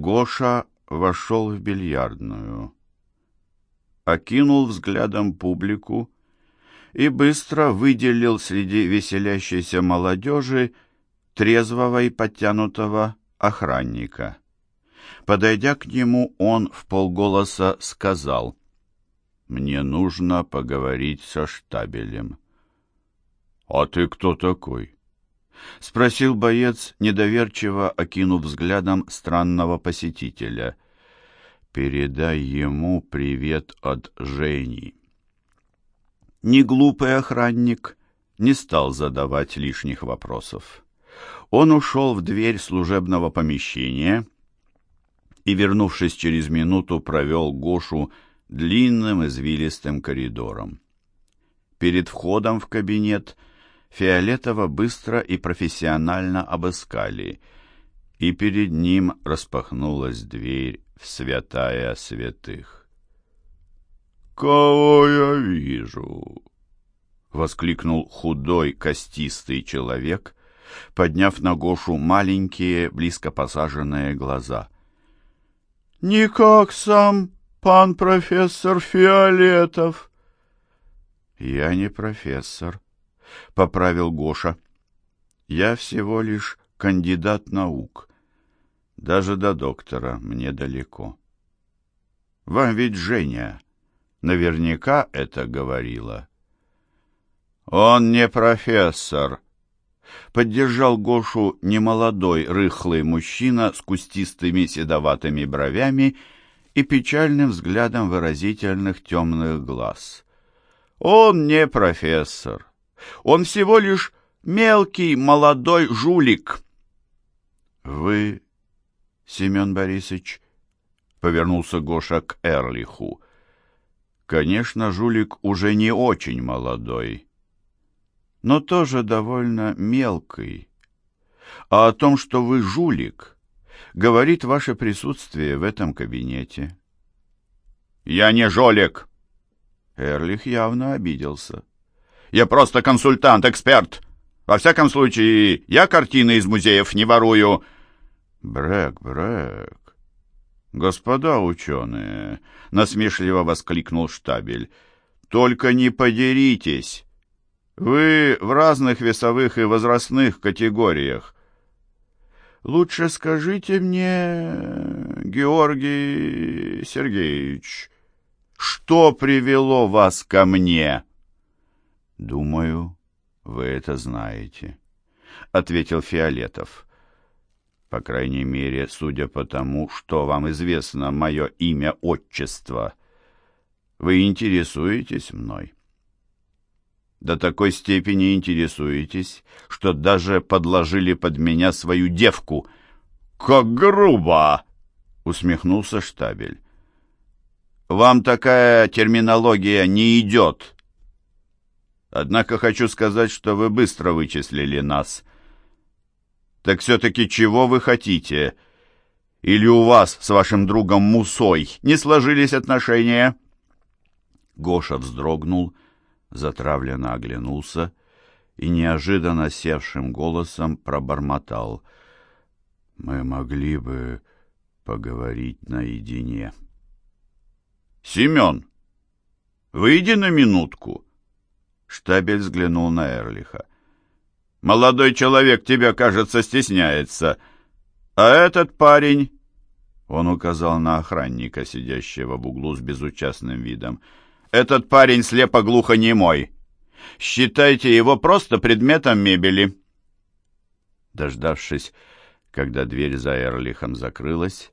Гоша вошел в бильярдную, окинул взглядом публику и быстро выделил среди веселящейся молодежи трезвого и подтянутого охранника. Подойдя к нему, он в полголоса сказал, «Мне нужно поговорить со штабелем». «А ты кто такой?» — спросил боец, недоверчиво окинув взглядом странного посетителя. «Передай ему привет от Жени». Неглупый охранник не стал задавать лишних вопросов. Он ушел в дверь служебного помещения и, вернувшись через минуту, провел Гошу длинным извилистым коридором. Перед входом в кабинет Фиолетова быстро и профессионально обыскали, и перед ним распахнулась дверь в святая святых. «Кого я вижу?» — воскликнул худой, костистый человек, подняв на Гошу маленькие, близко посаженные глаза. «Никак сам пан профессор Фиолетов». «Я не профессор», — поправил Гоша. «Я всего лишь кандидат наук. Даже до доктора мне далеко. Вам ведь Женя наверняка это говорила». «Он не профессор», — поддержал Гошу немолодой рыхлый мужчина с кустистыми седоватыми бровями и печальным взглядом выразительных темных глаз. «Он не профессор. Он всего лишь мелкий молодой жулик». «Вы, Семен Борисович?» — повернулся Гоша к Эрлиху. «Конечно, жулик уже не очень молодой» но тоже довольно мелкий. А о том, что вы жулик, говорит ваше присутствие в этом кабинете. «Я не жулик!» Эрлих явно обиделся. «Я просто консультант, эксперт. Во всяком случае, я картины из музеев не ворую». «Брэк, брэк!» «Господа ученые!» — насмешливо воскликнул штабель. «Только не подеритесь!» Вы в разных весовых и возрастных категориях. Лучше скажите мне, Георгий Сергеевич, что привело вас ко мне? Думаю, вы это знаете, ответил Фиолетов. По крайней мере, судя по тому, что вам известно мое имя, отчество. Вы интересуетесь мной до такой степени интересуетесь, что даже подложили под меня свою девку. Как грубо! усмехнулся штабель. Вам такая терминология не идет. Однако хочу сказать, что вы быстро вычислили нас. Так все-таки чего вы хотите? Или у вас с вашим другом Мусой не сложились отношения? Гоша вздрогнул затравленно оглянулся и неожиданно севшим голосом пробормотал. «Мы могли бы поговорить наедине». «Семен, выйди на минутку!» Штабель взглянул на Эрлиха. «Молодой человек тебя, кажется, стесняется. А этот парень...» Он указал на охранника, сидящего в углу с безучастным видом. Этот парень слепо-глухонемой. Считайте его просто предметом мебели». Дождавшись, когда дверь за Эрлихом закрылась,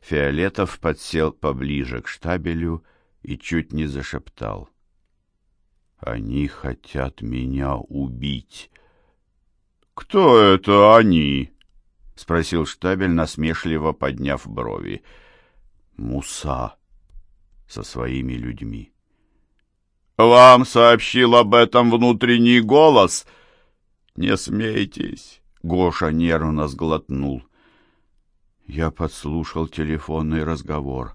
Фиолетов подсел поближе к штабелю и чуть не зашептал. «Они хотят меня убить». «Кто это они?» — спросил штабель, насмешливо подняв брови. «Муса со своими людьми». Вам сообщил об этом внутренний голос. Не смейтесь, Гоша нервно сглотнул. Я подслушал телефонный разговор.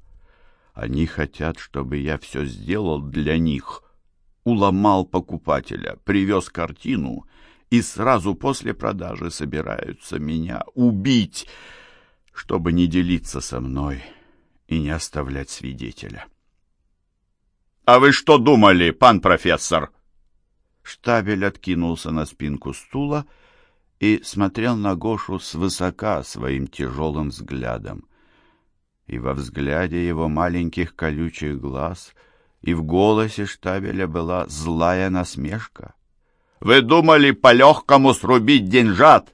Они хотят, чтобы я все сделал для них. Уломал покупателя, привез картину и сразу после продажи собираются меня убить. чтобы не делиться со мной и не оставлять свидетеля. «А вы что думали, пан профессор?» Штабель откинулся на спинку стула и смотрел на Гошу свысока своим тяжелым взглядом. И во взгляде его маленьких колючих глаз и в голосе Штабеля была злая насмешка. «Вы думали по-легкому срубить деньжат?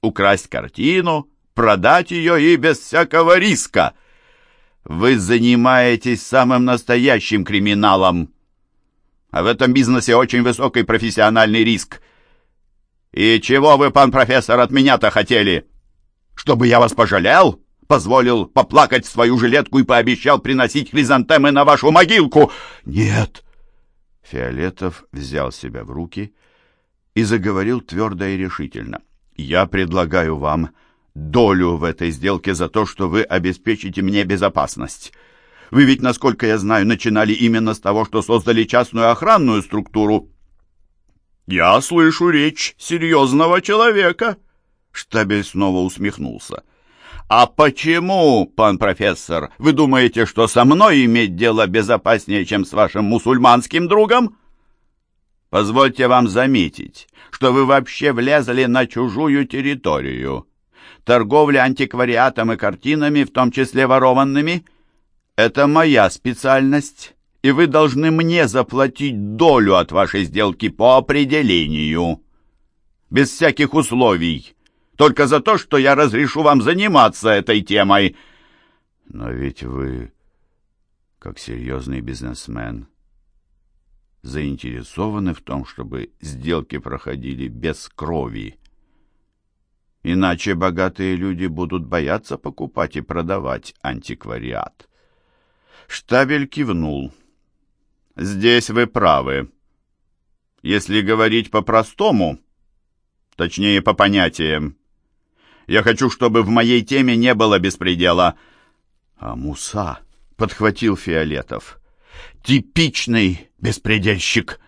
Украсть картину, продать ее и без всякого риска?» Вы занимаетесь самым настоящим криминалом. А в этом бизнесе очень высокий профессиональный риск. И чего вы, пан профессор, от меня-то хотели? Чтобы я вас пожалел? Позволил поплакать свою жилетку и пообещал приносить хризантемы на вашу могилку? Нет. Фиолетов взял себя в руки и заговорил твердо и решительно. Я предлагаю вам долю в этой сделке за то, что вы обеспечите мне безопасность. Вы ведь, насколько я знаю, начинали именно с того, что создали частную охранную структуру. Я слышу речь серьезного человека. Штабель снова усмехнулся. «А почему, пан профессор, вы думаете, что со мной иметь дело безопаснее, чем с вашим мусульманским другом?» «Позвольте вам заметить, что вы вообще влезли на чужую территорию. Торговля антиквариатом и картинами, в том числе ворованными, это моя специальность, и вы должны мне заплатить долю от вашей сделки по определению, без всяких условий, только за то, что я разрешу вам заниматься этой темой. Но ведь вы, как серьезный бизнесмен, заинтересованы в том, чтобы сделки проходили без крови. Иначе богатые люди будут бояться покупать и продавать антиквариат. Штабель кивнул. «Здесь вы правы. Если говорить по-простому, точнее, по понятиям, я хочу, чтобы в моей теме не было беспредела». «А Муса?» — подхватил Фиолетов. «Типичный беспредельщик!»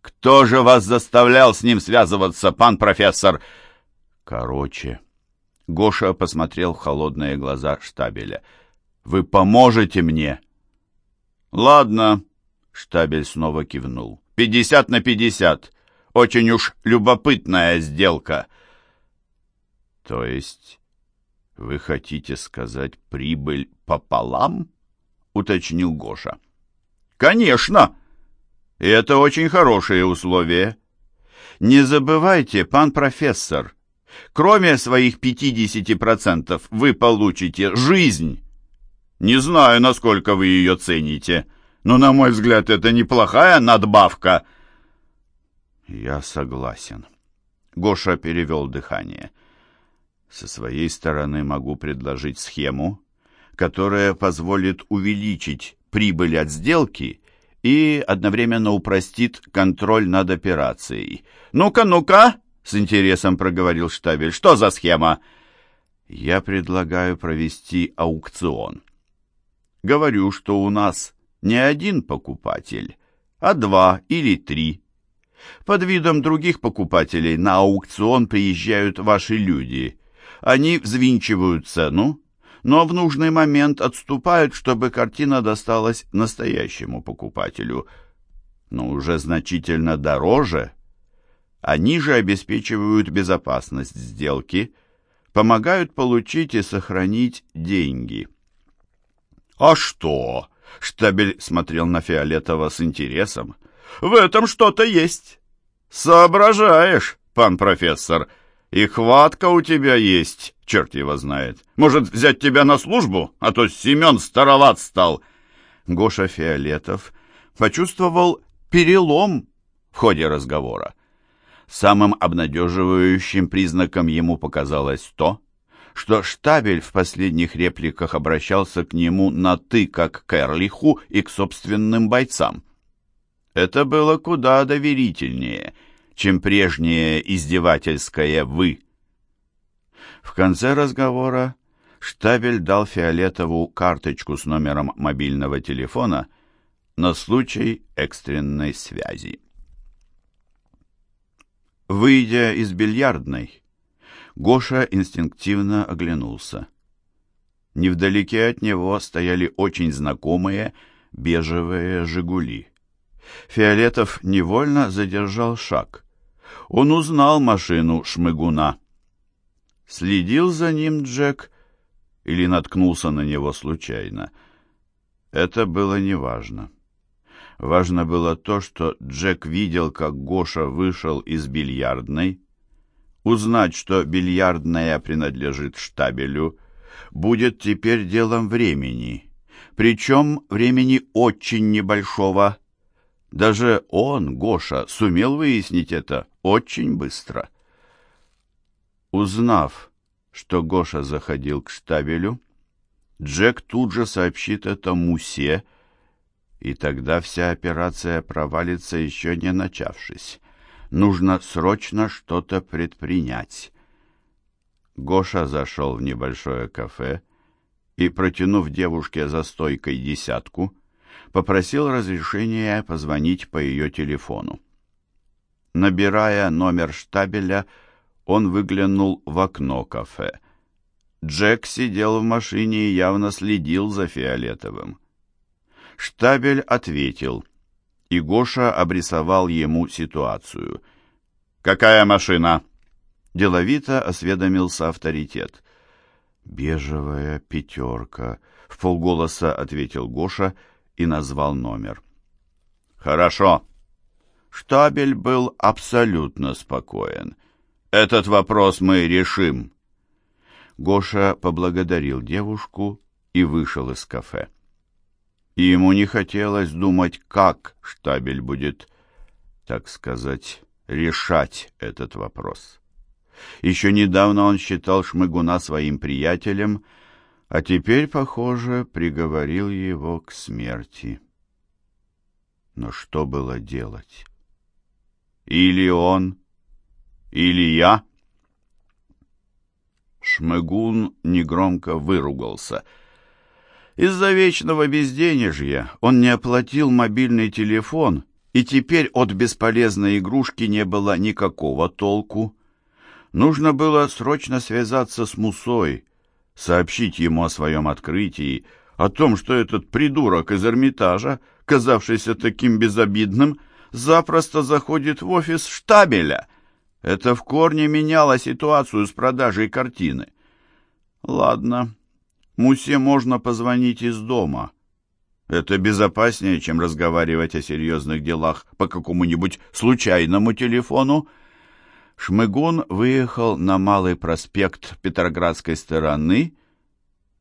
«Кто же вас заставлял с ним связываться, пан профессор?» Короче, Гоша посмотрел в холодные глаза штабеля. «Вы поможете мне?» «Ладно», — штабель снова кивнул. «Пятьдесят на пятьдесят. Очень уж любопытная сделка». «То есть вы хотите сказать прибыль пополам?» — уточнил Гоша. «Конечно! И это очень хорошие условия. Не забывайте, пан профессор, Кроме своих 50% вы получите жизнь. Не знаю, насколько вы ее цените, но, на мой взгляд, это неплохая надбавка. Я согласен. Гоша перевел дыхание. Со своей стороны могу предложить схему, которая позволит увеличить прибыль от сделки и одновременно упростит контроль над операцией. «Ну-ка, ну-ка!» с интересом проговорил Штабель. Что за схема? Я предлагаю провести аукцион. Говорю, что у нас не один покупатель, а два или три. Под видом других покупателей на аукцион приезжают ваши люди. Они взвинчивают цену, но в нужный момент отступают, чтобы картина досталась настоящему покупателю. Но уже значительно дороже – они же обеспечивают безопасность сделки, помогают получить и сохранить деньги. «А что?» — Штабель смотрел на Фиолетова с интересом. «В этом что-то есть. Соображаешь, пан профессор, и хватка у тебя есть, черт его знает. Может, взять тебя на службу, а то Семен староват стал». Гоша Фиолетов почувствовал перелом в ходе разговора. Самым обнадеживающим признаком ему показалось то, что Штабель в последних репликах обращался к нему на «ты» как к Эрлиху и к собственным бойцам. Это было куда доверительнее, чем прежнее издевательское «вы». В конце разговора Штабель дал Фиолетову карточку с номером мобильного телефона на случай экстренной связи. Выйдя из бильярдной, Гоша инстинктивно оглянулся. Невдалеке от него стояли очень знакомые бежевые «Жигули». Фиолетов невольно задержал шаг. Он узнал машину шмыгуна. Следил за ним Джек или наткнулся на него случайно. Это было неважно. Важно было то, что Джек видел, как Гоша вышел из бильярдной. Узнать, что бильярдная принадлежит штабелю, будет теперь делом времени. Причем времени очень небольшого. Даже он, Гоша, сумел выяснить это очень быстро. Узнав, что Гоша заходил к штабелю, Джек тут же сообщит это Мусе, и тогда вся операция провалится еще не начавшись. Нужно срочно что-то предпринять. Гоша зашел в небольшое кафе и, протянув девушке за стойкой десятку, попросил разрешения позвонить по ее телефону. Набирая номер штабеля, он выглянул в окно кафе. Джек сидел в машине и явно следил за Фиолетовым. Штабель ответил, и Гоша обрисовал ему ситуацию. «Какая машина?» Деловито осведомился авторитет. «Бежевая пятерка», — в полголоса ответил Гоша и назвал номер. «Хорошо». Штабель был абсолютно спокоен. «Этот вопрос мы решим». Гоша поблагодарил девушку и вышел из кафе. И ему не хотелось думать, как штабель будет, так сказать, решать этот вопрос. Еще недавно он считал Шмыгуна своим приятелем, а теперь, похоже, приговорил его к смерти. Но что было делать? Или он, или я? Шмыгун негромко выругался. Из-за вечного безденежья он не оплатил мобильный телефон, и теперь от бесполезной игрушки не было никакого толку. Нужно было срочно связаться с Мусой, сообщить ему о своем открытии, о том, что этот придурок из Эрмитажа, казавшийся таким безобидным, запросто заходит в офис штабеля. Это в корне меняло ситуацию с продажей картины. Ладно, Мусе можно позвонить из дома. Это безопаснее, чем разговаривать о серьезных делах по какому-нибудь случайному телефону, Шмыгун выехал на Малый проспект Петроградской стороны,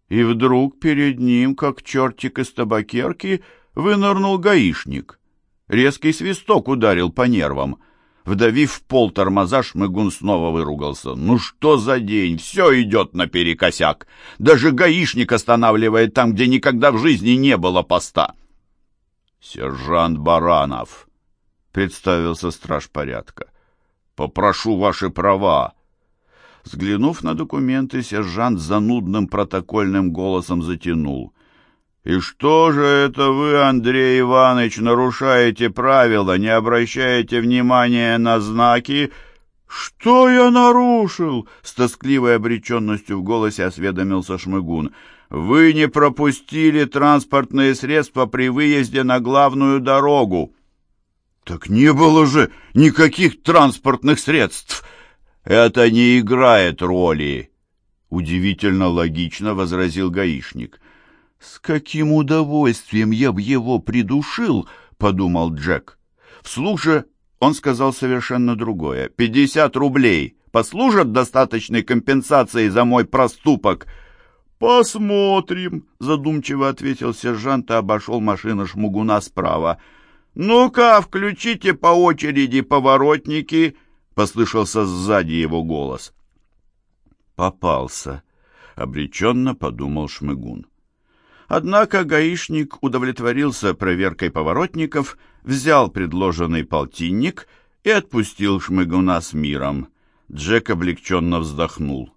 и вдруг перед ним, как чертик из табакерки, вынырнул гаишник. Резкий свисток ударил по нервам. Вдавив пол тормоза, Шмыгун снова выругался. «Ну что за день? Все идет наперекосяк! Даже гаишник останавливает там, где никогда в жизни не было поста!» «Сержант Баранов», — представился страж порядка. Попрошу ваши права. Взглянув на документы, сержант занудным протокольным голосом затянул. «И что же это вы, Андрей Иванович, нарушаете правила, не обращаете внимания на знаки?» «Что я нарушил?» — с тоскливой обреченностью в голосе осведомился Шмыгун. «Вы не пропустили транспортные средства при выезде на главную дорогу». Так не было же никаких транспортных средств. Это не играет роли. Удивительно логично возразил гаишник. С каким удовольствием я б его придушил, подумал Джек. Вслух же он сказал совершенно другое. «Пятьдесят рублей послужат достаточной компенсацией за мой проступок?» «Посмотрим», — задумчиво ответил сержант и обошел машину шмугуна справа. «Ну-ка, включите по очереди поворотники!» — послышался сзади его голос. «Попался», — обреченно подумал Шмыгун. Однако гаишник удовлетворился проверкой поворотников, взял предложенный полтинник и отпустил Шмыгуна с миром. Джек облегченно вздохнул.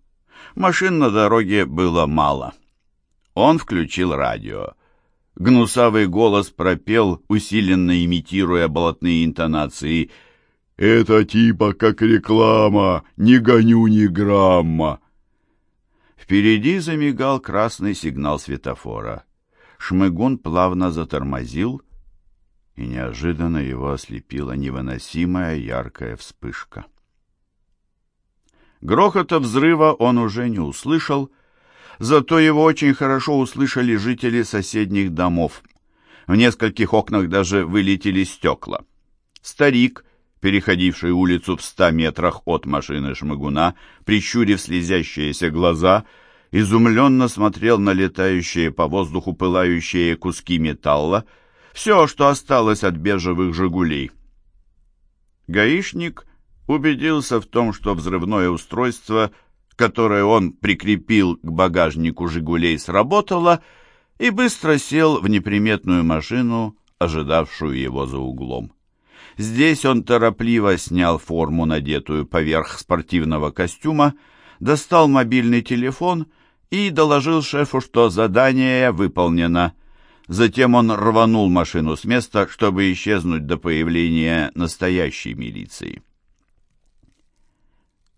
Машин на дороге было мало. Он включил радио. Гнусавый голос пропел, усиленно имитируя болотные интонации. Это типа как реклама, не гоню ни грамма. Впереди замигал красный сигнал светофора. Шмыгун плавно затормозил, и неожиданно его ослепила невыносимая яркая вспышка. Грохота взрыва он уже не услышал, зато его очень хорошо услышали жители соседних домов. В нескольких окнах даже вылетели стекла. Старик, переходивший улицу в ста метрах от машины шмыгуна, прищурив слезящиеся глаза, изумленно смотрел на летающие по воздуху пылающие куски металла, все, что осталось от бежевых «Жигулей». Гаишник убедился в том, что взрывное устройство, которое он прикрепил к багажнику «Жигулей», сработало, и быстро сел в неприметную машину, ожидавшую его за углом. Здесь он торопливо снял форму, надетую поверх спортивного костюма, достал мобильный телефон и доложил шефу, что задание выполнено. Затем он рванул машину с места, чтобы исчезнуть до появления настоящей милиции.